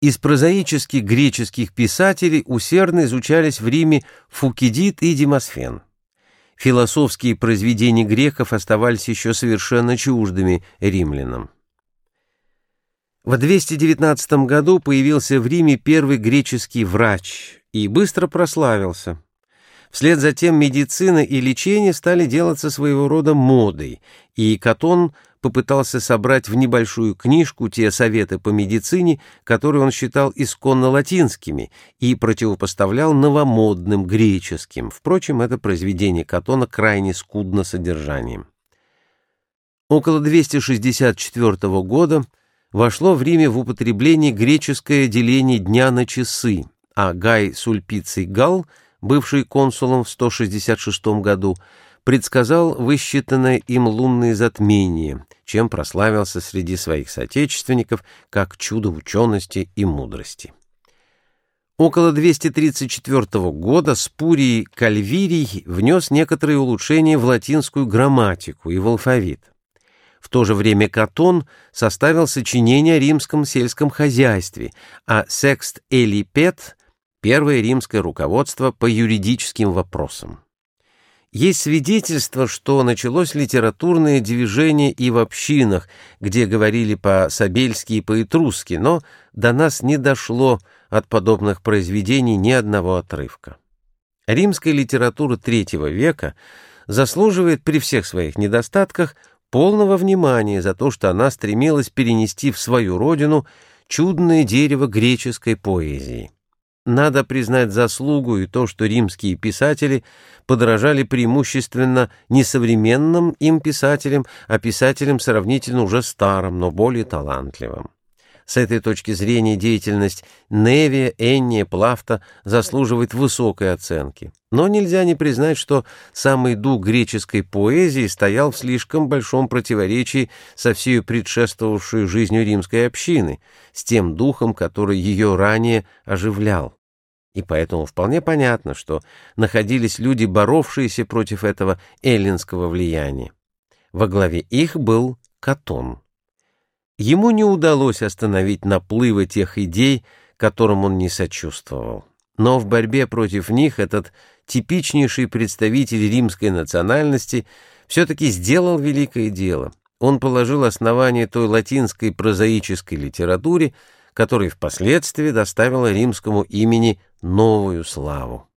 Из прозаических греческих писателей усердно изучались в Риме Фукидид и Демосфен. Философские произведения греков оставались еще совершенно чуждыми римлянам. В 219 году появился в Риме первый греческий врач и быстро прославился. Вслед за тем медицина и лечение стали делаться своего рода модой, и Катон попытался собрать в небольшую книжку те советы по медицине, которые он считал исконно латинскими, и противопоставлял новомодным греческим. Впрочем, это произведение Катона крайне скудно содержанием. Около 264 года вошло в Риме в употребление греческое деление дня на часы, а Гай Сульпиций Гал — бывший консулом в 166 году, предсказал высчитанное им лунное затмение, чем прославился среди своих соотечественников как чудо учености и мудрости. Около 234 года Спурий Кальвирий внес некоторые улучшения в латинскую грамматику и в алфавит. В то же время Катон составил сочинение о римском сельском хозяйстве, а Секст Элипет Первое римское руководство по юридическим вопросам. Есть свидетельство, что началось литературное движение и в общинах, где говорили по-сабельски и по-этрусски, но до нас не дошло от подобных произведений ни одного отрывка. Римская литература третьего века заслуживает при всех своих недостатках полного внимания за то, что она стремилась перенести в свою родину чудное дерево греческой поэзии. Надо признать заслугу и то, что римские писатели подражали преимущественно не современным им писателям, а писателям сравнительно уже старым, но более талантливым. С этой точки зрения деятельность Невия, Энния, Плафта заслуживает высокой оценки. Но нельзя не признать, что самый дух греческой поэзии стоял в слишком большом противоречии со всей предшествовавшей жизнью римской общины, с тем духом, который ее ранее оживлял. И поэтому вполне понятно, что находились люди, боровшиеся против этого эллинского влияния. Во главе их был Катон. Ему не удалось остановить наплывы тех идей, которым он не сочувствовал. Но в борьбе против них этот типичнейший представитель римской национальности все-таки сделал великое дело. Он положил основание той латинской прозаической литературе, которая впоследствии доставила римскому имени новую славу.